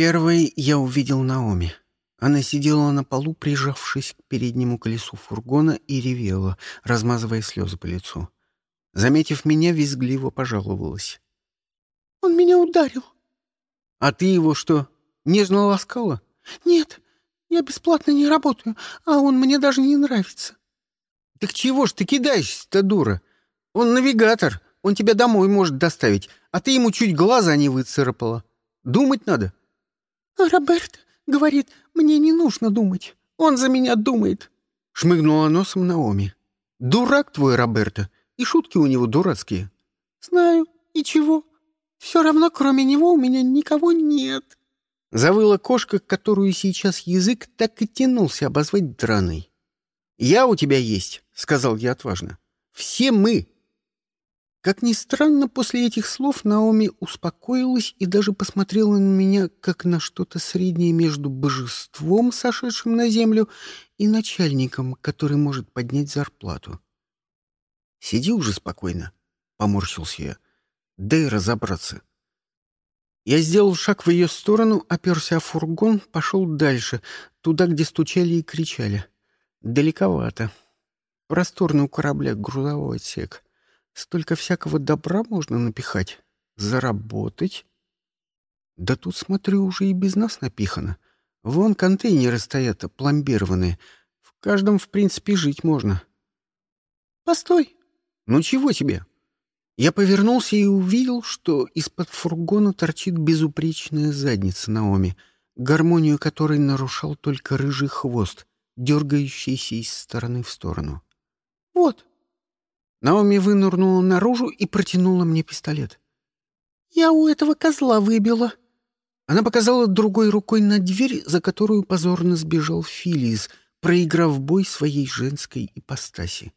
Первой я увидел Наоми. Она сидела на полу, прижавшись к переднему колесу фургона, и ревела, размазывая слезы по лицу. Заметив меня, визгливо пожаловалась. «Он меня ударил». «А ты его что, нежно ласкала?» «Нет, я бесплатно не работаю, а он мне даже не нравится». «Так чего ж ты кидаешься-то, дура? Он навигатор, он тебя домой может доставить, а ты ему чуть глаза не выцарапала. Думать надо». «А Роберт говорит, мне не нужно думать. Он за меня думает», — шмыгнула носом Наоми. «Дурак твой, Роберто, и шутки у него дурацкие». «Знаю. И чего? Все равно, кроме него, у меня никого нет». Завыла кошка, которую сейчас язык так и тянулся обозвать драной. «Я у тебя есть», — сказал я отважно. «Все мы как ни странно, после этих слов Наоми успокоилась и даже посмотрела на меня как на что-то среднее между божеством, сошедшим на землю, и начальником, который может поднять зарплату. «Сиди уже спокойно», — поморщился я. «Дай разобраться». Я сделал шаг в ее сторону, оперся о фургон, пошел дальше, туда, где стучали и кричали. Далековато. Просторный у корабля грузовой отсек — Столько всякого добра можно напихать. Заработать. Да тут, смотрю, уже и без нас напихано. Вон контейнеры стоят, пломбированные. В каждом, в принципе, жить можно. Постой. Ну чего тебе? Я повернулся и увидел, что из-под фургона торчит безупречная задница Наоми, гармонию которой нарушал только рыжий хвост, дергающийся из стороны в сторону. «Вот, Наоми вынырнула наружу и протянула мне пистолет. «Я у этого козла выбила». Она показала другой рукой на дверь, за которую позорно сбежал Филис, проиграв бой своей женской ипостаси.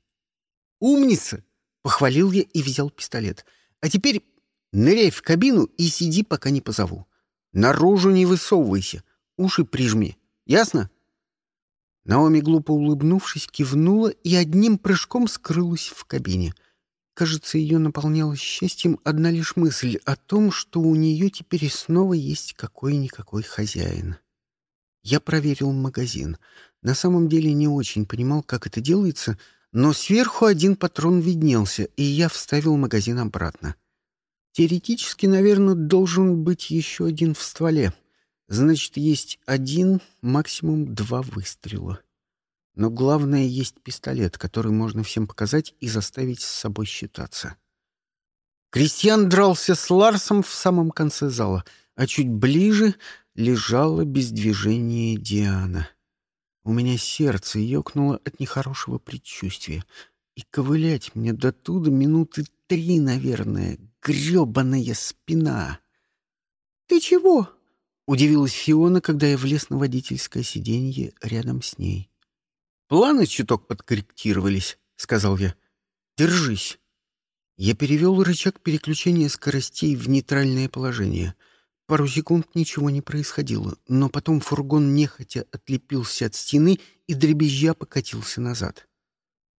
«Умница!» — похвалил я и взял пистолет. «А теперь ныряй в кабину и сиди, пока не позову. Наружу не высовывайся, уши прижми. Ясно?» Наоми, глупо улыбнувшись, кивнула и одним прыжком скрылась в кабине. Кажется, ее наполняла счастьем одна лишь мысль о том, что у нее теперь снова есть какой-никакой хозяин. Я проверил магазин. На самом деле не очень понимал, как это делается, но сверху один патрон виднелся, и я вставил магазин обратно. Теоретически, наверное, должен быть еще один в стволе — Значит, есть один, максимум два выстрела. Но главное, есть пистолет, который можно всем показать и заставить с собой считаться. Кристиан дрался с Ларсом в самом конце зала, а чуть ближе лежала без движения Диана. У меня сердце ёкнуло от нехорошего предчувствия. И ковылять мне до туда минуты три, наверное. грёбаная спина. — Ты чего? Удивилась Фиона, когда я влез на водительское сиденье рядом с ней. «Планы чуток подкорректировались», — сказал я. «Держись». Я перевел рычаг переключения скоростей в нейтральное положение. Пару секунд ничего не происходило, но потом фургон нехотя отлепился от стены и дребезжа покатился назад.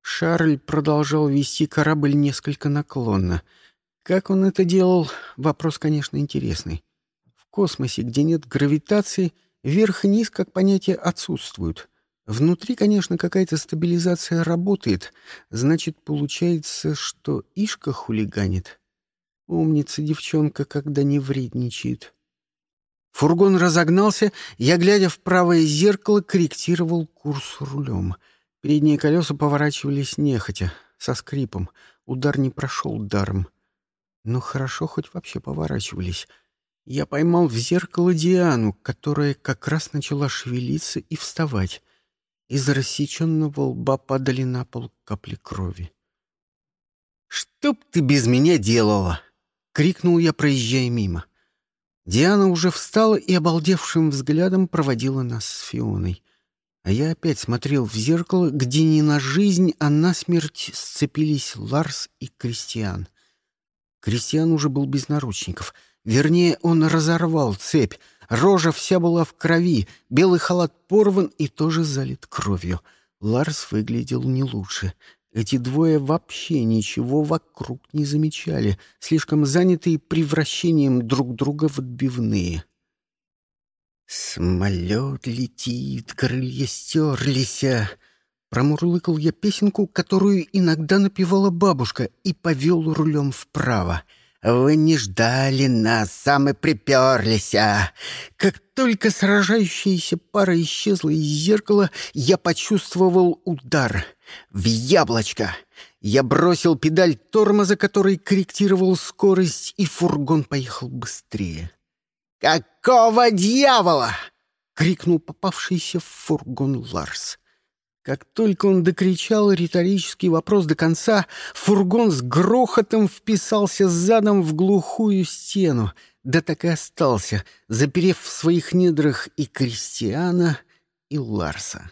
Шарль продолжал вести корабль несколько наклонно. Как он это делал, вопрос, конечно, интересный космосе, где нет гравитации, верх и низ как понятие отсутствуют. Внутри, конечно, какая-то стабилизация работает. Значит, получается, что Ишка хулиганит. Умница девчонка, когда не вредничает. Фургон разогнался, я, глядя в правое зеркало, корректировал курс рулем. Передние колеса поворачивались нехотя, со скрипом. Удар не прошел даром. Но хорошо хоть вообще поворачивались — я поймал в зеркало Диану, которая как раз начала шевелиться и вставать. Из рассеченного лба падали на пол капли крови. «Что б ты без меня делала?» — крикнул я, проезжая мимо. Диана уже встала и обалдевшим взглядом проводила нас с Фионой. А я опять смотрел в зеркало, где не на жизнь, а на смерть сцепились Ларс и Кристиан. Кристиан уже был без наручников — Вернее, он разорвал цепь. Рожа вся была в крови, белый халат порван и тоже залит кровью. Ларс выглядел не лучше. Эти двое вообще ничего вокруг не замечали, слишком занятые превращением друг друга в отбивные. Самолет летит, крылья стерлись. Промурлыкал я песенку, которую иногда напевала бабушка, и повел рулем вправо. Вы не ждали нас, сами приперлись. Как только сражающаяся пара исчезла из зеркала, я почувствовал удар. В яблочко. Я бросил педаль тормоза, который корректировал скорость, и фургон поехал быстрее. «Какого дьявола?» — крикнул попавшийся в фургон Ларс. Как только он докричал риторический вопрос до конца, фургон с грохотом вписался задом в глухую стену, да так и остался, заперев в своих недрах и Кристиана, и Ларса.